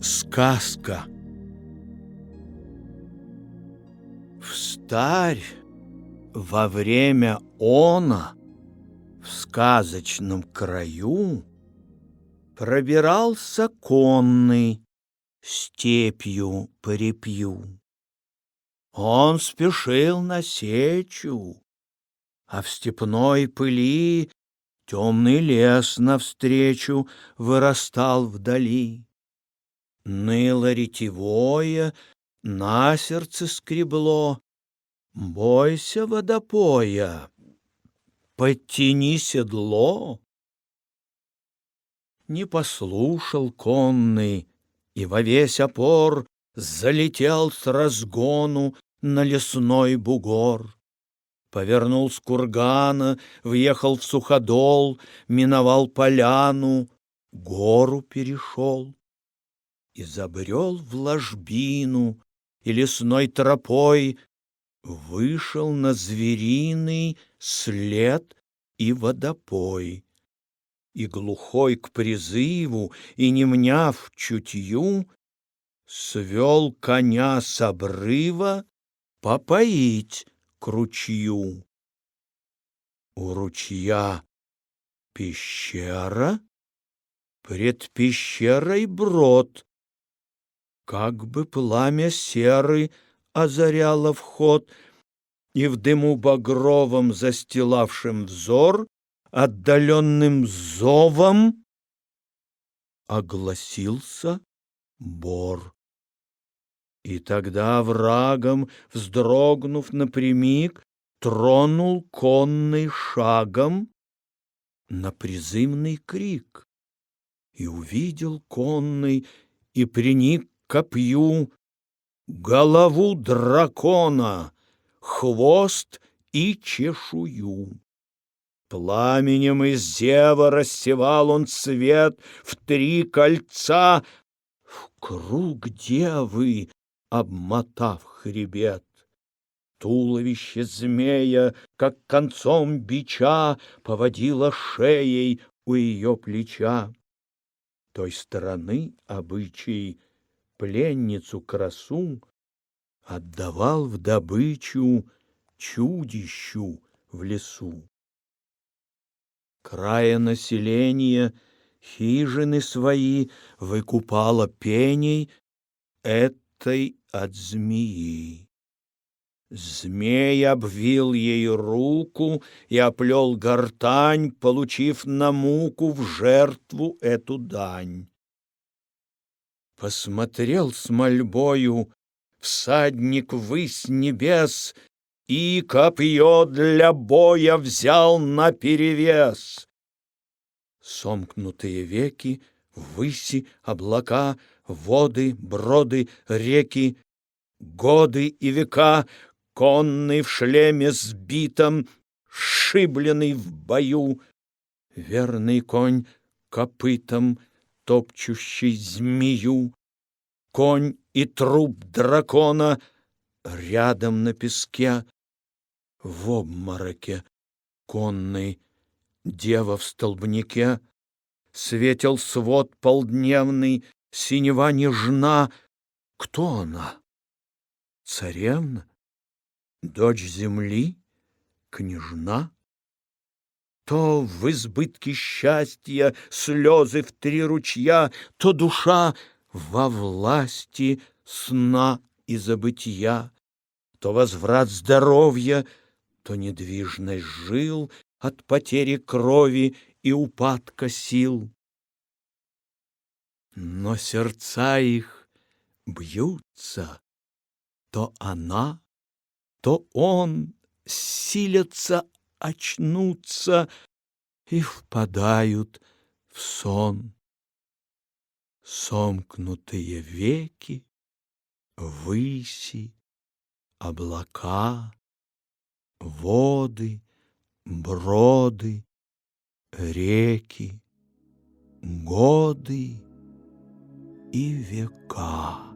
Сказка Встарь во время она в сказочном краю Пробирался конный степью по репью. Он спешил на сечу, а в степной пыли Темный лес навстречу вырастал вдали. Ныло ретевое, на сердце скребло. Бойся водопоя, подтяни седло. Не послушал конный, и во весь опор Залетел с разгону на лесной бугор. Повернул с кургана, въехал в суходол, Миновал поляну, гору перешел и забрел в ложбину, и лесной тропой вышел на звериный след и водопой. И глухой к призыву, и не мняв чутью, свел коня с обрыва попоить к ручью. У ручья пещера, пред пещерой брод, как бы пламя серы озаряло вход, и в дыму багровом, застилавшим взор, отдаленным зовом огласился бор. И тогда врагом, вздрогнув напрямик, тронул конный шагом на призывный крик. И увидел конный и приник копью, голову дракона, хвост и чешую. Пламенем из зева рассевал он свет в три кольца, в круг девы, обмотав хребет. Туловище змея, как концом бича, поводило шеей у ее плеча. Той стороны обычай пленницу красу отдавал в добычу чудищу в лесу. Края населения хижины свои выкупала пеней этой от змеи. Змей обвил ей руку и оплел гортань, получив на муку в жертву эту дань посмотрел с мольбою всадник высь небес и копье для боя взял наперевес. Сомкнутые веки, выси, облака, воды, броды, реки, годы и века, конный в шлеме сбитом, шибленный в бою, верный конь копытом топчущий змею, конь и труп дракона рядом на песке, в обмороке конный дева в столбнике, светил свод полдневный, синева нежна. Кто она? Царевна? Дочь земли? Княжна? То в избытке счастья слезы в три ручья, То душа во власти сна и забытия, То возврат здоровья, то недвижность жил От потери крови и упадка сил. Но сердца их бьются, то она, то он силятся очнутся и впадают в сон. Сомкнутые веки, выси, облака, воды, броды, реки, годы и века.